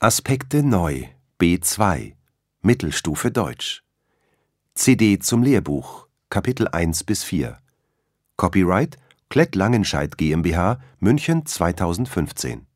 Aspekte neu B2 Mittelstufe Deutsch. CD zum Lehrbuch Kapitel 1 bis 4 Copyright Klett Langenscheidt GmbH München 2015